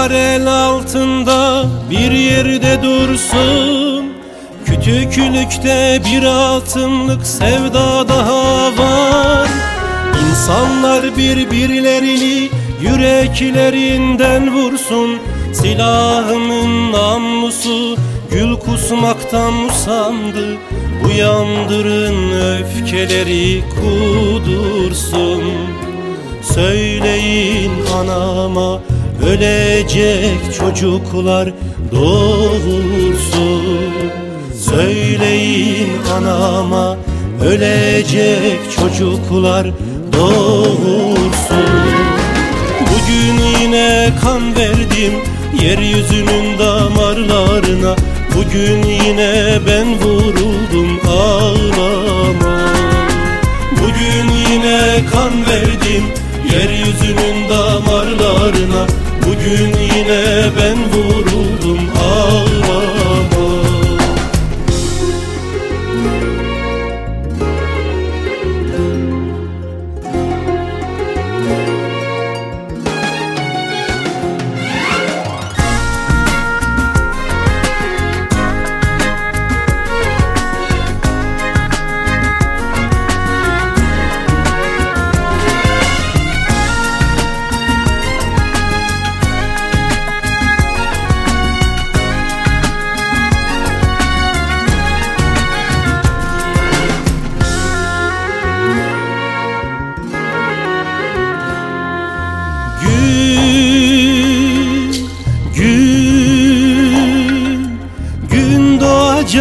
Kurşunlar el altında bir yerde dursun. Kütüklükte bir altınlık sevda daha var. İnsanlar birbirlerini yüreklerinden vursun. Silahımın namlusu gül kusmaktan usandı. Uyandırın öfkeleri kudursun. Söyleyin anama ölecek çocuklar doğursun. Söyleyin anama ölecek çocuklar doğursun. Bugün yine kan verdim yeryüzünün damarlarına. Bugün yine ben vuruldum ağlama. Bugün yine kan verdim yeryüzünün damarlarına Bugün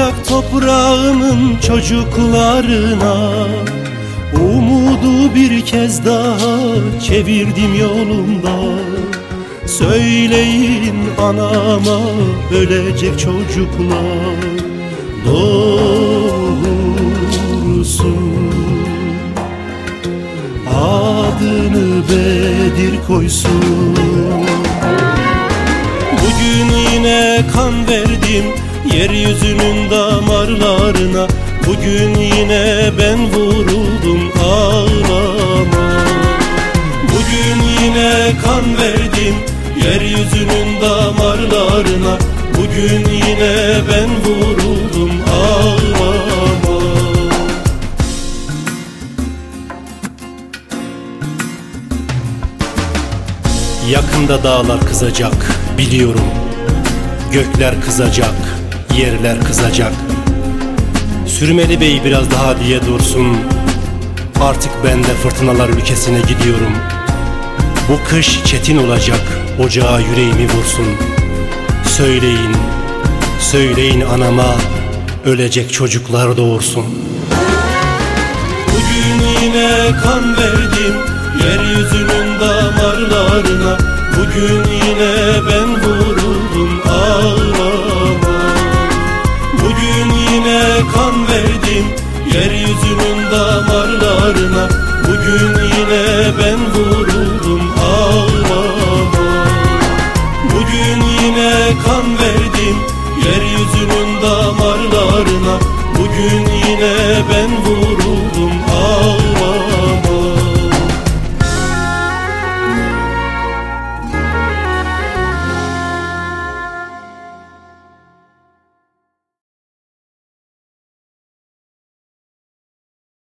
doğacak toprağımın çocuklarına. Umudu bir kez daha çevirdim yolumda. Söyleyin anama ölecek çocuklar. Doğursun adını Bedir koysun. Bugün yine kan verdim damarlarına Bugün yine ben vuruldum ağlama. Bugün yine kan verdim yeryüzünün damarlarına. Bugün yine ben vuruldum ağlama. Yakında dağlar kızacak biliyorum. Gökler kızacak, yerler kızacak Sürmeli bey biraz daha diye dursun. Artık ben de fırtınalar ülkesine gidiyorum. Bu kış çetin olacak ocağa yüreğimi vursun. Söyleyin, söyleyin anama Ölecek çocuklar doğursun. Bugün yine kan verdim Yeryüzünün damarlarına. Bugün yine ben vurdum Yeryüzünün